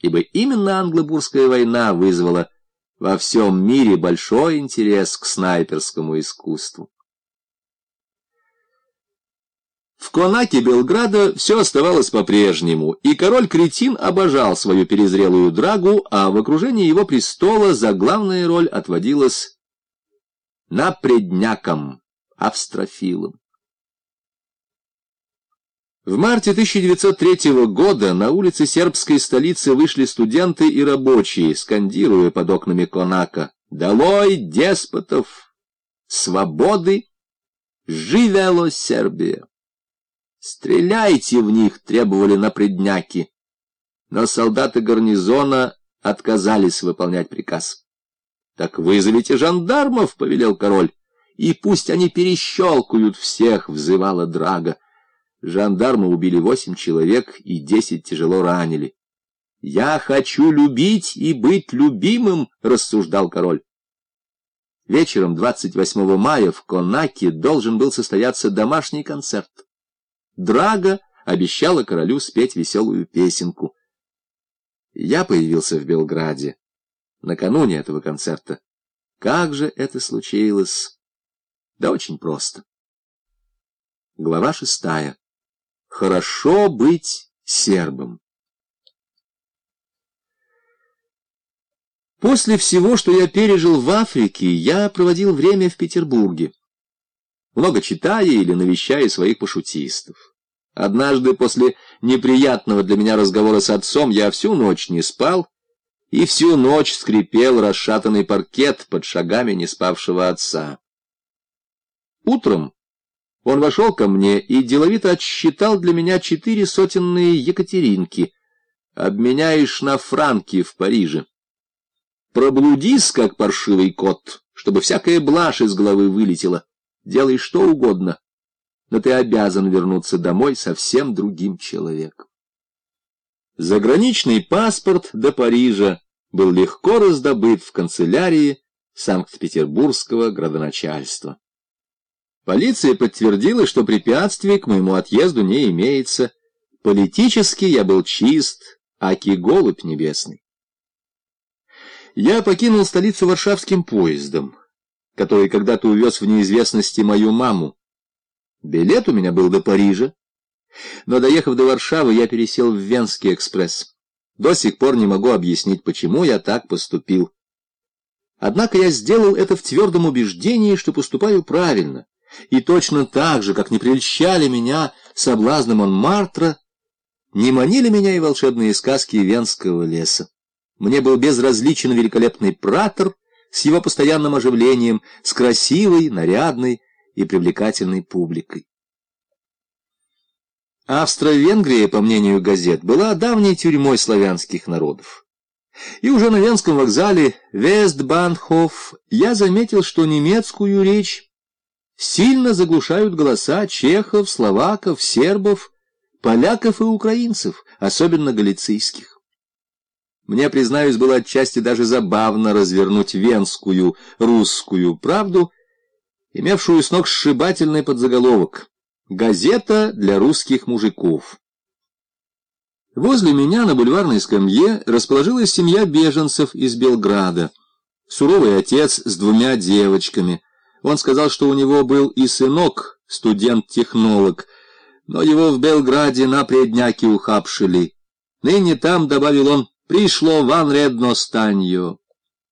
ибо именно англо-бурская война вызвала во всем мире большой интерес к снайперскому искусству. В Конаке Белграда все оставалось по-прежнему, и король-кретин обожал свою перезрелую драгу, а в окружении его престола за главную роль отводилась напредняком, австрофилом. В марте 1903 года на улице сербской столицы вышли студенты и рабочие, скандируя под окнами Конака «Долой деспотов! Свободы! Живело Сербия!» «Стреляйте в них!» — требовали напредняки. Но солдаты гарнизона отказались выполнять приказ. «Так вызовите жандармов!» — повелел король. «И пусть они перещелкают всех!» — взывала Драга. Жандармы убили восемь человек и десять тяжело ранили. «Я хочу любить и быть любимым», — рассуждал король. Вечером 28 мая в Конаке должен был состояться домашний концерт. Драга обещала королю спеть веселую песенку. Я появился в Белграде накануне этого концерта. Как же это случилось? Да очень просто. Глава шестая. Хорошо быть сербом. После всего, что я пережил в Африке, я проводил время в Петербурге, много читая или навещая своих пошутистов. Однажды после неприятного для меня разговора с отцом я всю ночь не спал, и всю ночь скрипел расшатанный паркет под шагами не спавшего отца. Утром он вошел ко мне и деловито отсчитал для меня четыре сотенные Екатеринки. Обменяешь на франки в Париже. Проблудись, как паршивый кот, чтобы всякая блажь из головы вылетела. Делай что угодно, но ты обязан вернуться домой совсем другим человеком. Заграничный паспорт до Парижа был легко раздобыт в канцелярии Санкт-Петербургского градоначальства. Полиция подтвердила, что препятствий к моему отъезду не имеется. Политически я был чист, аки голубь небесный. Я покинул столицу варшавским поездом, который когда-то увез в неизвестности мою маму. Билет у меня был до Парижа, но, доехав до Варшавы, я пересел в Венский экспресс. До сих пор не могу объяснить, почему я так поступил. Однако я сделал это в твердом убеждении, что поступаю правильно — и точно так же, как не прельщали меня соблазны Монмартра, не манили меня и волшебные сказки Венского леса. Мне был безразличен великолепный пратор с его постоянным оживлением, с красивой, нарядной и привлекательной публикой. Австро-Венгрия, по мнению газет, была давней тюрьмой славянских народов. И уже на Венском вокзале Вестбанхоф я заметил, что немецкую речь сильно заглушают голоса чехов, словаков, сербов, поляков и украинцев, особенно галицийских. Мне, признаюсь, было отчасти даже забавно развернуть венскую русскую правду, имевшую с ног сшибательный подзаголовок «Газета для русских мужиков». Возле меня на бульварной скамье расположилась семья беженцев из Белграда. Суровый отец с двумя девочками – он сказал, что у него был и сынок, студент-технолог, но его в Белграде на предняки ухапшили. Ныне там, — добавил он, — пришло ван редно станье.